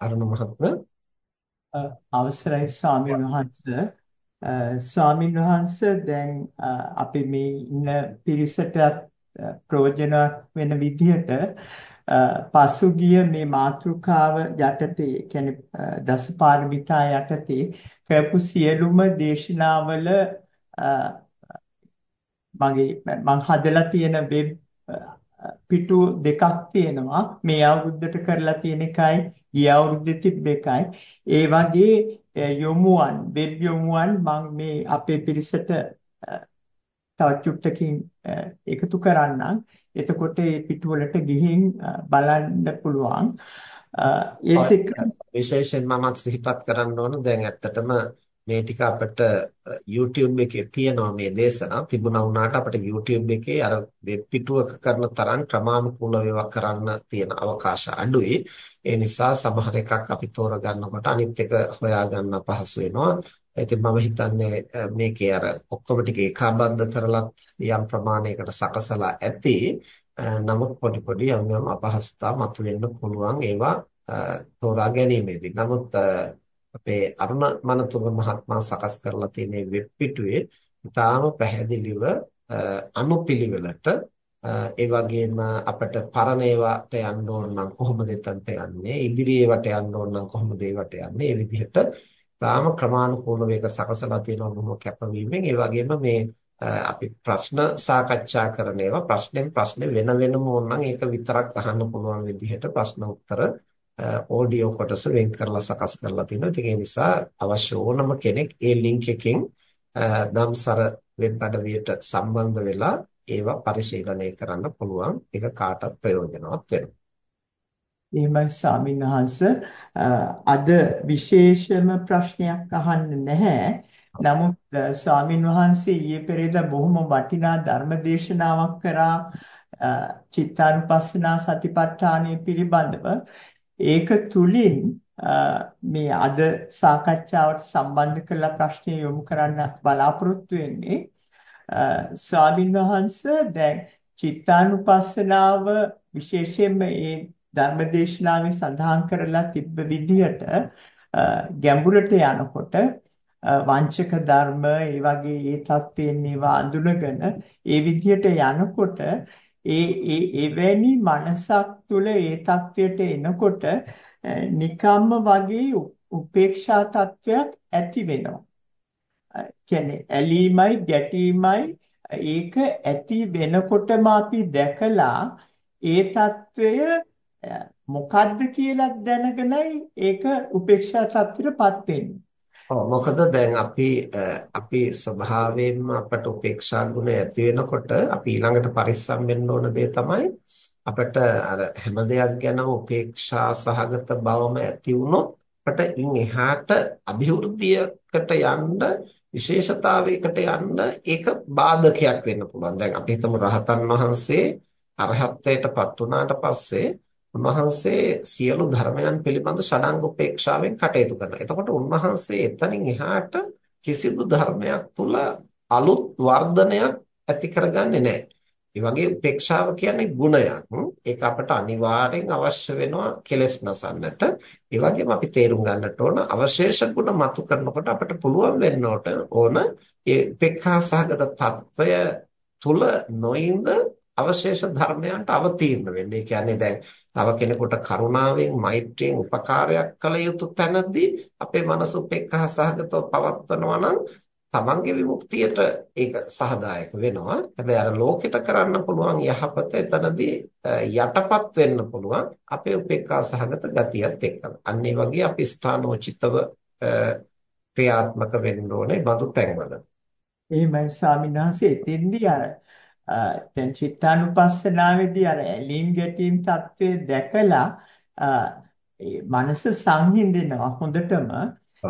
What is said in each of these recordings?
අරුණ මහත්මයා අවසරයි ස්වාමීන් වහන්ස. ස්වාමීන් වහන්ස දැන් අපි මේ ඉන්න පිරිසට ප්‍රයෝජනක් වෙන විදිහට පසුගිය මේ මාතෘකාව යටතේ කියන්නේ දසපාරමිතා යටතේ කරපු සියලුම දේශනාවල මගේ මම හදලා තියෙන වෙබ් පිටු දෙකක් තියෙනවා. මේ අවුරුද්දට කරලා තියෙන එකයි ගිය අවුරුද්දේ තිබ්බ එකයි. ඒ වගේ යොමුවන් වෙබ් යොමුවන් මම මේ අපේ පිරිසට තව චුට්ටකින් එකතු කරන්නම්. එතකොට මේ පිටු වලට ගිහින් බලන්න පුළුවන්. ඒත් එක්ක විශේෂයෙන් මමත් සිහිපත් කරන්න ඕන. දැන් ඇත්තටම මේ ටික අපිට YouTube එකේ තියෙනවා මේ දේශනා තිබුණා වුණාට අපිට YouTube එකේ අර වෙබ් පිටුවක කරන තරම් ක්‍රමානුකූලව ඒවා කරන්න තියෙන අවකාශ අඩුයි. ඒ නිසා සමහර එකක් අපි තෝරගන්නකොට අනිත් එක හොයාගන්න අපහසු වෙනවා. ඉතින් මම හිතන්නේ මේකේ අර ඔක්කොම ටික ඒකාබද්ධ කරලා යම් ප්‍රමාණයකට සකසලා ඇති. නමුත් පොඩි පොඩි යම් යම් අපහසුතා මතුවෙන්න පුළුවන් ඒවා තෝරා ගැනීමේදී. නමුත් අපේ අරුණ මනතුංග මහත්මයා සකස් කරලා තියෙන වෙබ් පිටුවේ ඉතාම පැහැදිලිව අනුපිළිවෙලට ඒ වගේම අපිට පරණ ඒවාට යන්න ඕන නම් කොහොමද එතනට යන්නේ? ඉදිරියේවට යන්න ඕන නම් කොහොමද ඒවට යන්නේ? මේ විදිහට තාම ක්‍රමානුකූලව ඒක සකසලා තියෙනවා බොහොම කැපවීමෙන් ඒ වගේම මේ අපි ප්‍රශ්න සාකච්ඡා කරන ඒවා ප්‍රශ්නෙන් ප්‍රශ්නේ වෙන වෙනම ඕන නම් ඒක විතරක් අහන්න පුළුවන් විදිහට ප්‍රශ්න උත්තර ඔඩියෝ කොටස වෙන් කරලා සකස් කරලා තිනවා. ඉතින් ඒ නිසා අවශ්‍ය ඕනම කෙනෙක් ඒ ලින්ක් එකෙන් දම්සර වෙබ් අඩවියට සම්බන්ධ වෙලා ඒවා පරිශීලනය කරන්න පුළුවන්. ඒක කාටත් ප්‍රයෝජනවත් වෙනවා. එහෙමයි ස්වාමීන් වහන්ස අද විශේෂම ප්‍රශ්නයක් අහන්න නැහැ. නමුත් ස්වාමින් වහන්සේ ඊයේ පෙරේදා බොහොම වටිනා ධර්ම දේශනාවක් කරා චිත්තානුපස්සනා සතිපට්ඨානය පිළිබඳව ඒක තුලින් මේ අද සාකච්ඡාවට සම්බන්ධ කරලා ප්‍රශ්න යොමු කරන්න බලාපොරොත්තු වෙන්නේ ස්වාමින් වහන්සේ දැන් චිත්තානුපස්සනාව විශේෂයෙන්ම මේ ධර්මදේශනාවේ සඳහන් කරලා තිබ්බ විදිහට ගැඹුරට යනකොට වංචක ධර්ම ඒ වගේ ඒ தත්ත්වයෙන් ඒවා අඳුනගෙන ඒ විදිහට යනකොට ඒ ඒ එවැනි මනසක් තුළ ඒ தത്വයට එනකොට නිකම්ම වගේ උපේක්ෂා தത്വයක් ඇති වෙනවා. කියන්නේ ඇලීමයි ගැටීමයි ඒක ඇති වෙනකොටම අපි දැකලා ඒ తත්වය මොකද්ද කියලා දැනගෙනයි ඒක උපේක්ෂා తත්වෙටපත් වෙන්නේ. ඔව් මොකද දැන් අපි අපි ස්වභාවයෙන්ම අපට උපේක්ෂා ගුණය ඇති වෙනකොට අපි ඊළඟට පරිස්සම් වෙන්න ඕන දේ තමයි අපට අර හැම දෙයක් ගැනම උපේක්ෂා සහගත බවම ඇති වුණොත් අපට ඉන් එහාට અભිවෘද්ධියකට යන්න විශේෂතාවයකට යන්න ඒක බාධකයක් වෙන්න පුළුවන්. දැන් අපි හිතමු රහතන් වහන්සේ අරහත්ත්වයටපත් වුණාට පස්සේ උන්වහන්සේ සියලු ධර්මයන් පිළිබඳ ෂඩංග උපේක්ෂාවෙන් කටයුතු කරනවා. එතකොට උන්වහන්සේ එතනින් එහාට කිසිදු ධර්මයක් තුල අලුත් වර්ධනයක් ඇති කරගන්නේ නැහැ. ඒ වගේ උපේක්ෂාව කියන්නේ ගුණයක්. ඒක අපට අනිවාර්යෙන් අවශ්‍ය වෙනවා කෙලෙස් නසන්නට. ඒ වගේම අපි තේරුම් ගන්නට ඕන අවශේෂ ගුණ මතු කරනකොට අපට පුළුවන් වෙන්න ඕන ඒ උපේක්ෂාසහගත తত্ত্বය තුල නොඉඳ අවශේෂ ධර්මයන්ට අවතීර්ණ වෙන්න. ඒ කියන්නේ දැන් තව කෙනෙකුට කරුණාවෙන් මෛත්‍රියෙන් උපකාරයක් කළ යුතු තැනදී අපේ මනස උපේක්ඛා සහගතව පවත්වනවා නම් තමන්ගේ විමුක්තියට ඒක සහායක වෙනවා. හැබැයි අර ලෝකෙට කරන්න පුළුවන් යහපත එතනදී යටපත් වෙන්න පුළුවන් අපේ උපේක්ඛා සහගත ගතියත් එක්කලා. අන්න ඒ වගේ අපි ස්ථානෝචිතව ක්‍රියාත්මක වෙන්න ඕනේ බඳු තැන්වල. එහෙමයි ස්වාමීන් වහන්සේ එතෙන්දී අර දැන් චිත්තානුපස්සනාවේදී අර ඇලීම් ගැටීම් తත්වයේ දැකලා මනස සංහිඳෙනවා හොඳටම.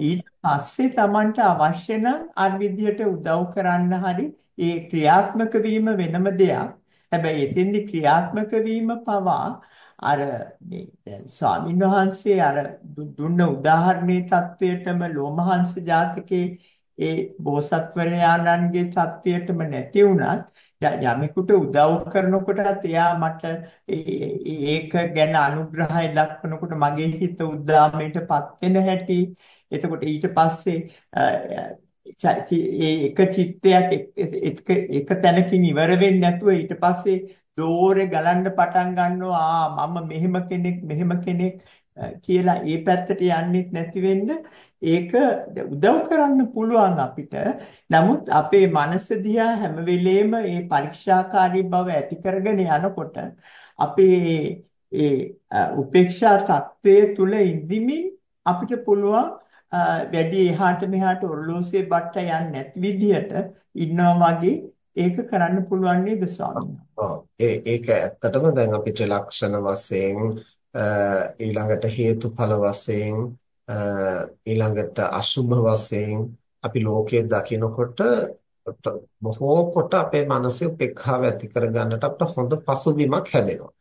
ඊට පස්සේ Tamanට අවශ්‍ය නම් අර විදියට උදව් කරන්න හරි ඒ ක්‍රියාත්මක වීම වෙනම දෙයක්. හැබැයි එතෙන්දී ක්‍රියාත්මක වීම පවා අර මේ දැන් ස්වාමීන් වහන්සේ අර දුන්න උදාහරණේ தത്വයටම ලෝමහංශ ජාතකයේ ඒ බෝසත්වරයාණන්ගේ தത്വයටම නැති වුණත් යමෙකුට උදව් කරනකොටත් එයා මට ඒක ගැන අනුග්‍රහය දක්වනකොට මගේ හිත උද්දාමයටපත් වෙන හැටි. එතකොට ඊට පස්සේ ඒ එක චිත්තයක් එක තැනකින් ඉවර වෙන්නේ නැතුව ඊට පස්සේ දෝරේ ගලන්න පටන් ගන්නවා. ආ මම මෙහෙම කෙනෙක් මෙහෙම කෙනෙක් කියලා ඒ පැත්තට යන්නෙත් නැති වෙන්න ඒක උදව් කරන්න පුළුවන් අපිට. නමුත් අපේ මනස දිහා හැම වෙලේම මේ පරීක්ෂාකාරී බව ඇති කරගෙන යනකොට අපේ ඒ උපේක්ෂා தත්වයේ තුල ඉඳිමින් අපිට පුළුවන් වැඩි එහාට මෙහාට ඔරලෝසුවේ බට්ට යන්නේ නැති විදිහට ඉන්නවා වගේ ඒක කරන්න පුළුවන් නේද ස්වාමීන් වහන්සේ? ඔව්. ඒක ඇත්තටම දැන් අපි ත්‍රිලක්ෂණ වශයෙන් ඊළඟට හේතුඵල වශයෙන් ඊළඟට අසුභ වශයෙන් අපි ලෝකයේ දකිනකොට බොහෝ කොට අපේ මනසේ උපේක්ෂාව ඇති කරගන්නට අපට හොඳ පසුබිමක් හැදෙනවා.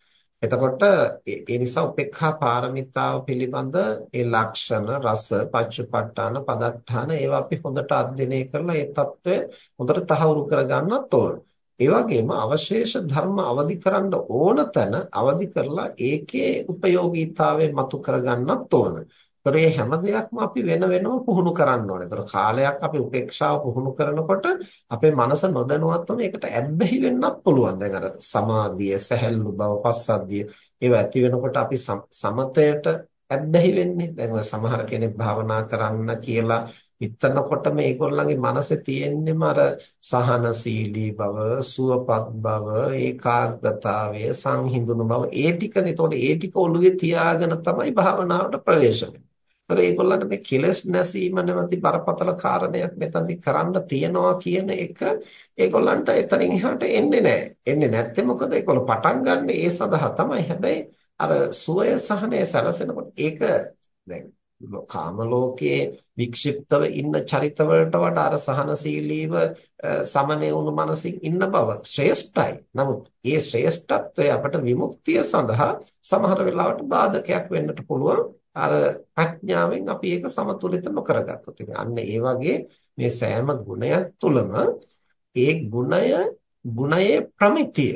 එතකොට ඒ නිසා උපේක්ෂා පාරමිතාව පිළිබඳ ඒ ලක්ෂණ රස පච්චපට්ඨාන පදට්ඨාන ඒවා අපි හොඳට අධ්‍යයනය කරලා ඒ తত্ত্বය හොඳට තහවුරු කරගන්නත් ඕන. ඒ වගේම අවශේෂ ධර්ම අවදි කරන්න ඕන තැන අවදි කරලා ඒකේ ප්‍රයෝගීතාවය මතු කරගන්නත් ඕන. ඒතර මේ හැම දෙයක්ම අපි වෙන වෙනම පුහුණු කරන්න ඕනේ. ඒතර කාලයක් අපි උපේක්ෂාව පුහුණු කරනකොට අපේ මනස නොදැනුවත්වම ඒකට ඇබ්බැහි වෙන්නත් පුළුවන්. දැන් අර සමාධිය, සැහැල්ලු බව, පස්සද්ධිය ඒවා ඇති වෙනකොට අපි සමතයට ඇබ්බැහි වෙන්නේ. දැන් ඔය සමහර කෙනෙක් භාවනා කරන්න කියලා හිතනකොට මේගොල්ලන්ගේ මනසේ තියෙන්නේම අර සහනශීලී බව, සුවපත් බව, ඒකාග්‍රතාවය, සංහිඳුණු බව ඒ ටිකනේ. ඒතකොට ඒ ටික ඔළුවේ තියාගෙන තමයි භාවනාවට ප්‍රවේශ වෙන්නේ. ඒතර ඒගොල්ලන්ට මේ කෙලස් නැසීම නැමැති බරපතල කාරණයක් මෙතනදි කරන්න තියනවා කියන එක ඒගොල්ලන්ට එතනින් එහාට එන්නේ නැහැ. එන්නේ නැත්තේ මොකද? ඒගොල්ලෝ පටන් ගන්න ඒ සඳහා තමයි. හැබැයි අර සුවය සහනය සැලසෙනකොට ඒක දැන් කාම ලෝකයේ වික්ෂිප්තව ඉන්න චරිතවලට වඩා අර සහනශීලීව සමනය වුණු මනසින් ඉන්න බව ශ්‍රේෂ්ඨයි. නමුත් ඒ ශ්‍රේෂ්ඨත්වය අපට විමුක්තිය සඳහා සමහර වෙලාවට බාධකයක් වෙන්නට පුළුවන්. අර ප්‍රඥාවෙන් අපි ඒක සමතුලිත නොකරගත්තොත්. අන්න ඒ වගේ මේ සෑම ගුණයක් තුළම ඒ ගුණය ගුණයේ ප්‍රමිතිය.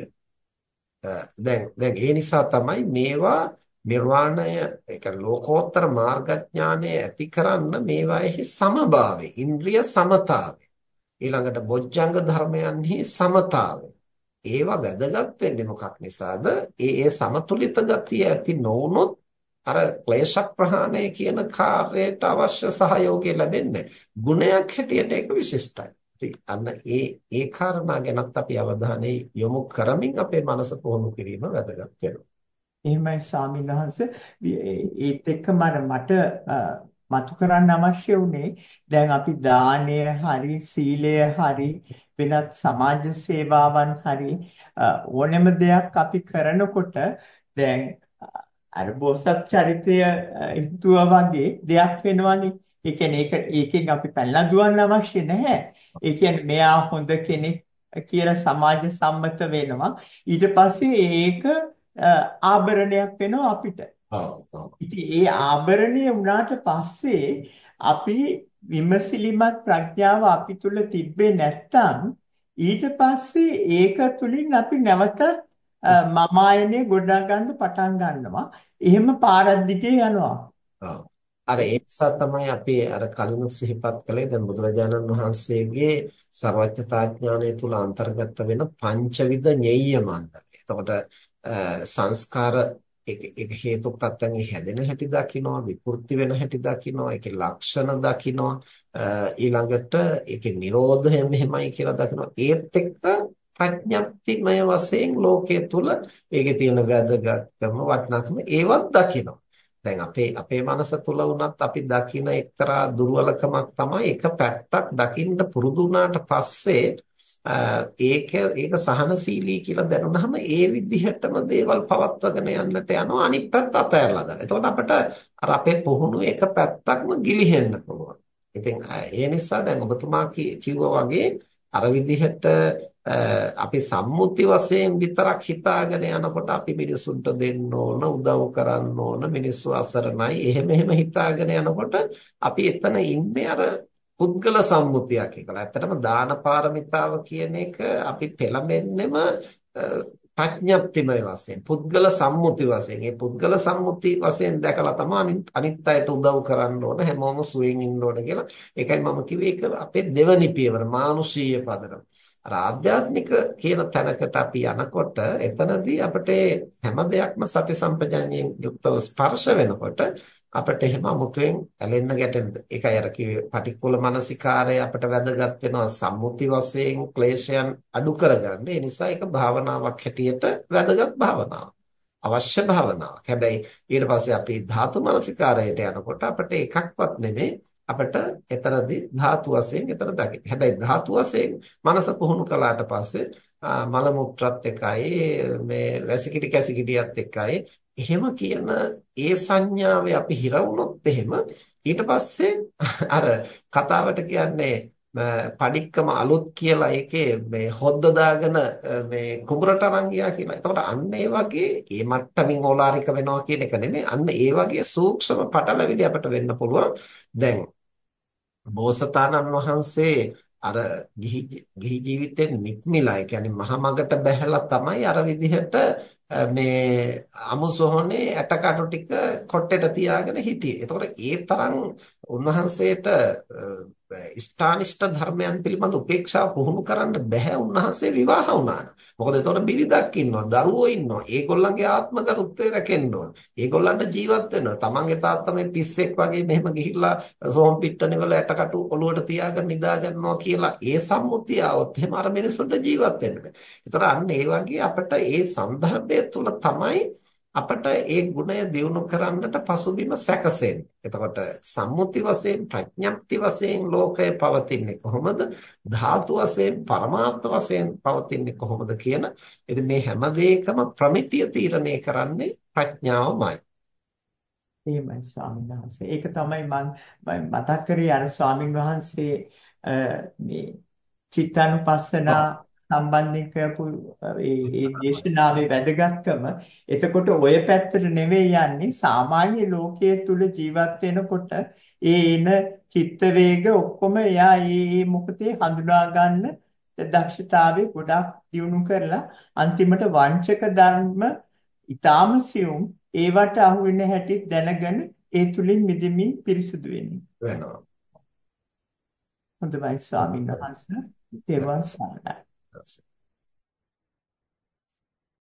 දැන් දැන් ඒ නිසා තමයි මේවා නිර්වාණය ඒක ලෝකෝත්තර මාර්ගඥානය ඇති කරන්න මේවාෙහි සමභාවය ඉන්ද්‍රිය සමතාවය. ඊළඟට බොජ්ජංග ධර්මයන්හි සමතාවය. ඒවා වැදගත් වෙන්නේ මොකක් නිසාද? ඒ ඒ සමතුලිත ගතිය ඇති නොවුනොත් අර ක්ලේශ ප්‍රහාණය කියන කාර්යයට අවශ්‍ය සහයෝගය ලැබෙන්නේ ගුණයක් හැටියට ඒක විශිෂ්ටයි. ඉතින් අන්න ඒ ඒ කාරණා ගැනත් අපි අවධානය යොමු කරමින් අපේ මනස පුහුණු කිරීම වැදගත් වෙනවා. එහෙමයි ස්වාමීන් වහන්සේ. ඒත් එක්කම මට මතු කරන්න අවශ්‍ය වුණේ දැන් අපි දානය හරි සීලය හරි වෙනත් සමාජ සේවාවන් හරි ඕනෑම දෙයක් අපි කරනකොට දැන් අර බෝසත් චරිතය හිතුවා වගේ දෙයක් වෙනවනේ. ඒ කියන්නේ ඒක ඒකෙන් අපි පැනලා දුවන්න අවශ්‍ය නැහැ. ඒ කියන්නේ මෙයා හොඳ කෙනෙක් කියලා සමාජ සම්මත වෙනවා. ඊට පස්සේ ඒක ආභරණයක් වෙනවා අපිට. ඉතින් ඒ ආභරණය වුණාට පස්සේ අපි විමසිලිමත් ප්‍රඥාව අපි තුල තිබ්බේ නැත්තම් ඊට පස්සේ ඒක තුලින් අපි නැවත මමායනේ ගොඩා ගන්න පටන් ගන්නවා. එහෙම පාරක් දිගේ යනවා. අර ඒ නිසා තමයි අපි අර කලින් සිහිපත් කළේ දැන් බුදුරජාණන් වහන්සේගේ ਸਰවඥතා ඥානය තුල අන්තර්ගත වෙන පංචවිධ ඤෙය්‍ය මණ්ඩලය. එතකොට සංස්කාර ඒක හේතු ප්‍රත්‍යයෙන් හැදෙන හැටි දකිනවා විකෘති වෙන හැටි දකිනවා ඒකේ ලක්ෂණ දකිනවා ඊළඟට ඒකේ Nirodha මෙහෙමයි කියලා දකිනවා ඒත් එක්ක ප්‍රඥප්තිමය වශයෙන් ලෝකයේ තුල ඒකේ තියෙන වැදගත්කම වටිනාකම ඒවත් දකිනවා දැන් අපේ අපේ මනස තුල වුණත් අපි දකින එක්තරා දුර්වලකමක් තමයි එක පැත්තක් දකින්න පුරුදු වුණාට පස්සේ ඒක ඒක සහනශීලී කියලා දැනුනහම ඒ විදිහටම දේවල් පවත්වාගෙන යන්නට යනවා අනිත් පැත්ත අතහැරලා දාන්න. එතකොට අපිට අර අපේ පුහුණු එක පැත්තක්ම ගිලිහෙන්න පුළුවන්. ඉතින් ඒ නිසා දැන් ඔබතුමා කිව්වා වගේ අර විදිහට අපි සම්මුති වශයෙන් විතරක් හිතාගෙන යනකොට අපි මිනිසුන්ට දෙන්න ඕන උදව් කරන්න ඕන මිනිස්සු අසරණයි එහෙම එහෙම හිතාගෙන යනකොට අපි එතන ඉන්නේ අර පුද්ගල සම්මුතියක් කියලා. ඇත්තටම දාන පාරමිතාව කියන එක අපි පෙළඹෙන්නෙම ප්‍රඥප්තිමය වශයෙන් පුද්ගල සම්මුති වශයෙන් ඒ පුද්ගල සම්මුති වශයෙන් දැකලා තමයි අනිත් අයට උදව් කරන්න ඕන හැමෝම සුවයෙන් ඉන්න ඕන කියලා. ඒකයි මම කිව්වේ ඒක අපේ දෙවනි පියවර මානුෂීය පදනම. අර ආධ්‍යාත්මික කියන තැනකට අපි යනකොට එතනදී අපිට හැම දෙයක්ම සති සම්පජාඤ්ඤයෙන් යුක්තව ස්පර්ශ වෙනකොට අපිට එහෙම අමුතුවෙන් ඇලෙන්න ගැටෙන්න. ඒකයි අර කිව්වේ පටික්කුල මානසිකාරය අපිට වැදගත් වෙනවා සම්මුති වශයෙන් ක්ලේශයන් අඩු කරගන්න. ඒ නිසා ඒක භාවනාවක් හැටියට වැදගත් භාවනාවක්. අවශ්‍ය භාවනාවක්. හැබැයි ඊට පස්සේ අපි ධාතු මානසිකාරයට යනකොට අපිට එකක්වත් නෙමෙයි අපිට එතරම්දි ධාතු වශයෙන් එතන දකින්න. හැබැයි ධාතු වශයෙන් මනස පුහුණු කළාට පස්සේ මල මුත්‍රාත් එකයි මේ වැසිකිලි කැසිකිලියත් එකයි එහෙම කියන ඒ සංඥාවේ අපි හිර වුණොත් එහෙම ඊට පස්සේ අර කතාවට කියන්නේ පඩික්කම අලුත් කියලා ඒකේ මේ හොද්ද දාගෙන මේ කුඹරට අරන් ගියා කියලා. එතකොට අන්න ඒ වගේ මේ මට්ටමින් ඕලාරික වෙනවා කියන එක නෙමෙයි. අන්න ඒ වගේ සූක්ෂම පටලැවිලි අපිට වෙන්න පුළුවන්. දැන් බෝසතාණන් වහන්සේ අර ගිහි ගිහි ජීවිතෙන් නික්මිලා ඒ කියන්නේ මහා මගට බැහැලා තමයි අර විදිහට මේ අමුසොහොනේ ඇටකටු ටික කොට්ටෙට තියාගෙන හිටියේ. එතකොට ඒ තරම් උන්වහන්සේට ඉෂ්ඨානිෂ්ඨ ධර්මයන් පිළිබඳ උපේක්ෂාව පුහුණු කරන්න බැහැ උන්වහන්සේ විවාහ වුණාන. මොකද එතකොට බිරිඳක් ඉන්නවා, දරුවෝ ඉන්නවා. ඒගොල්ලන්ගේ ආත්ම ගරුත්වය රැකෙන්න ඕන. ඒගොල්ලන්ට ජීවත් වෙනවා. තමන්ගේ තාත්තා මේ පිස්සෙක් වගේ මෙහෙම ගිහිල්ලා සෝම් පිට්ටනේ වල ඇටකටු ඔලුවට තියාගෙන නිදා ගන්නවා කියලා ඒ සම්මුතිය આવොත් එහෙම අර මිනිසුන්ට ජීවත් වෙන්න බෑ. ඒතර අන්න ඒ වගේ අපිට ඒ සන්දර්භය තුළ තමයි අපට ඒ ගුණය දියුණු කරන්නට පසුබිම සැකසෙන්නේ. එතකොට සම්මුති වශයෙන් ප්‍රඥප්ති වශයෙන් ලෝකය පවතින්නේ කොහොමද? ධාතු වශයෙන් පරමාර්ථ වශයෙන් පවතින්නේ කොහොමද කියන ඉතින් මේ හැම දෙයකම ප්‍රමිතිය තීරණය කරන්නේ ප්‍රඥාවමයි. එහෙමයි ස්වාමීන් වහන්සේ. ඒක තමයි මම මතක් කරේ අර ස්වාමීන් වහන්සේ මේ චිත්තානුපස්සනා සම්බන්ධයෙන් කරපු ඒ දේශනාවේ වැදගත්කම එතකොට ඔය පැත්තට නෙවෙයි යන්නේ සාමාන්‍ය ලෝකයේ තුල ජීවත් වෙනකොට ඒ එන චිත්ත වේග ඔක්කොම එයා ඒ මොකටේ හඳුනා ගන්න දක්ෂතාවය ගොඩක් දියුණු කරලා අන්තිමට වංචක ධර්ම ඊටාම සියුම් ඒවට අහු වෙන හැටි දැනගෙන ඒ තුලින් මිදෙමින් පිරිසුදු වෙනවා. හොඳයි ස්වාමීන් වහන්සේ. තෙරුවන් සරණයි. That's it.